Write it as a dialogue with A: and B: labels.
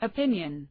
A: opinion.